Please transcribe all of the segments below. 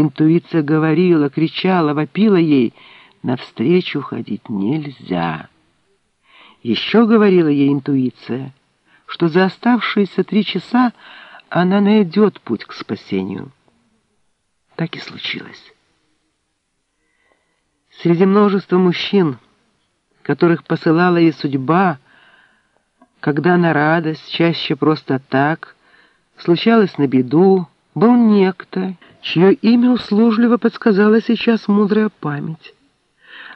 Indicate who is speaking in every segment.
Speaker 1: Интуиция говорила, кричала, вопила ей, навстречу ходить нельзя. Еще говорила ей интуиция, что за оставшиеся три часа она найдет путь к спасению. Так и случилось. Среди множества мужчин, которых посылала ей судьба, когда на радость, чаще просто так, случалось на беду, был некто, чье имя услужливо подсказала сейчас мудрая память.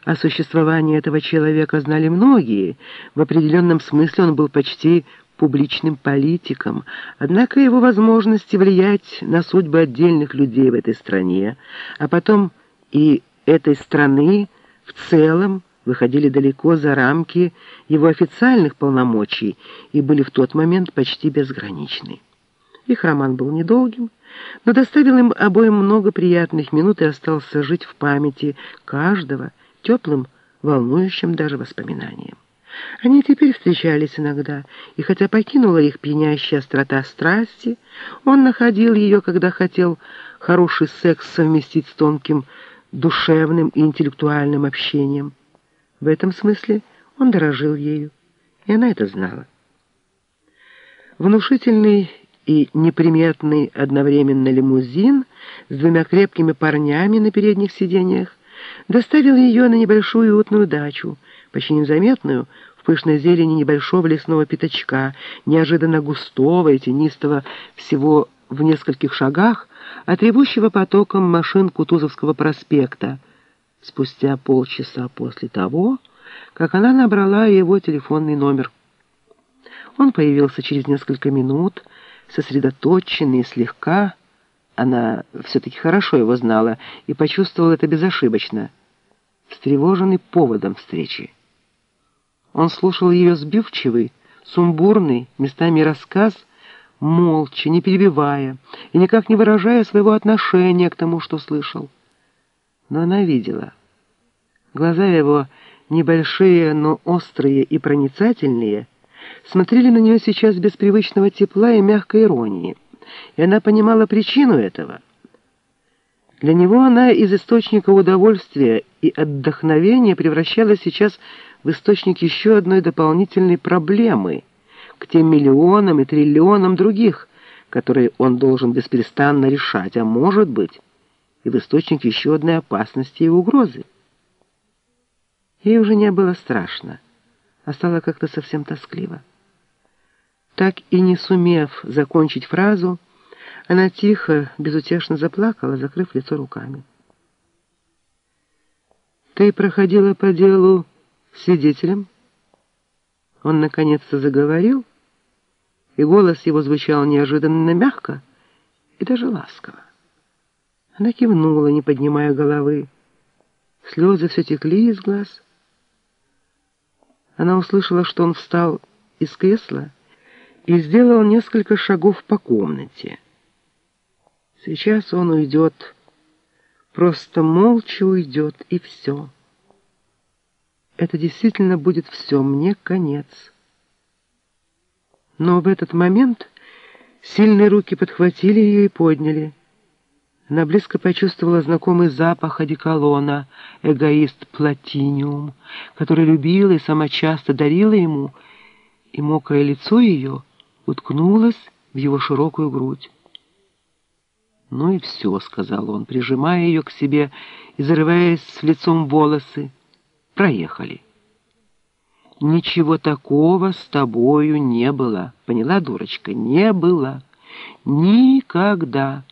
Speaker 1: О существовании этого человека знали многие, в определенном смысле он был почти публичным политиком, однако его возможности влиять на судьбы отдельных людей в этой стране, а потом и этой страны в целом выходили далеко за рамки его официальных полномочий и были в тот момент почти безграничны. Их роман был недолгим, но доставил им обоим много приятных минут и остался жить в памяти каждого теплым, волнующим даже воспоминанием. Они теперь встречались иногда, и хотя покинула их пьянящая острота страсти, он находил ее, когда хотел хороший секс совместить с тонким душевным и интеллектуальным общением. В этом смысле он дорожил ею, и она это знала. Внушительный и неприметный одновременно лимузин с двумя крепкими парнями на передних сиденьях доставил ее на небольшую уютную дачу, почти незаметную, в пышной зелени небольшого лесного пятачка, неожиданно густого и тенистого всего в нескольких шагах от ревущего потоком машин Кутузовского проспекта, спустя полчаса после того, как она набрала его телефонный номер. Он появился через несколько минут, сосредоточенный слегка. Она все-таки хорошо его знала и почувствовала это безошибочно, встревоженный поводом встречи. Он слушал ее сбивчивый, сумбурный, местами рассказ, молча, не перебивая и никак не выражая своего отношения к тому, что слышал. Но она видела. Глаза его, небольшие, но острые и проницательные, смотрели на нее сейчас без привычного тепла и мягкой иронии, и она понимала причину этого. Для него она из источника удовольствия и отдохновения превращалась сейчас в источник еще одной дополнительной проблемы к тем миллионам и триллионам других, которые он должен бесперестанно решать, а может быть, и в источник еще одной опасности и угрозы. Ей уже не было страшно, а стало как-то совсем тоскливо. Так и не сумев закончить фразу, она тихо, безутешно заплакала, закрыв лицо руками. «Ты проходила по делу свидетелем?» Он наконец-то заговорил, и голос его звучал неожиданно мягко и даже ласково. Она кивнула, не поднимая головы. Слезы все текли из глаз. Она услышала, что он встал из кресла и сделал несколько шагов по комнате. Сейчас он уйдет, просто молча уйдет, и все. Это действительно будет все, мне конец. Но в этот момент сильные руки подхватили ее и подняли. Она близко почувствовала знакомый запах одеколона, эгоист Платиниум, который любила и сама часто дарила ему, и мокрое лицо ее уткнулось в его широкую грудь. «Ну и все», — сказал он, прижимая ее к себе и зарываясь с лицом волосы. «Проехали». «Ничего такого с тобою не было, поняла, дурочка? Не было. Никогда.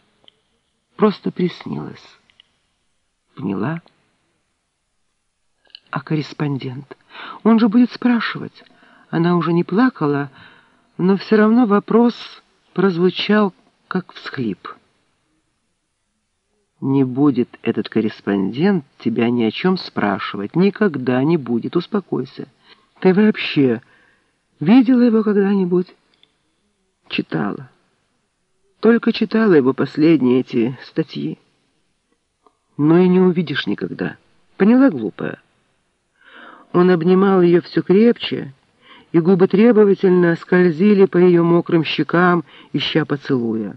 Speaker 1: Просто приснилось. Поняла?» «А корреспондент? Он же будет спрашивать». Она уже не плакала, но все равно вопрос прозвучал, как всхлип. Не будет этот корреспондент тебя ни о чем спрашивать. Никогда не будет. Успокойся. Ты вообще видела его когда-нибудь? Читала. Только читала его последние эти статьи. Но и не увидишь никогда. Поняла, глупая? Он обнимал ее все крепче, и губы требовательно скользили по ее мокрым щекам, ища поцелуя.